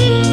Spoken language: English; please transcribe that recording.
you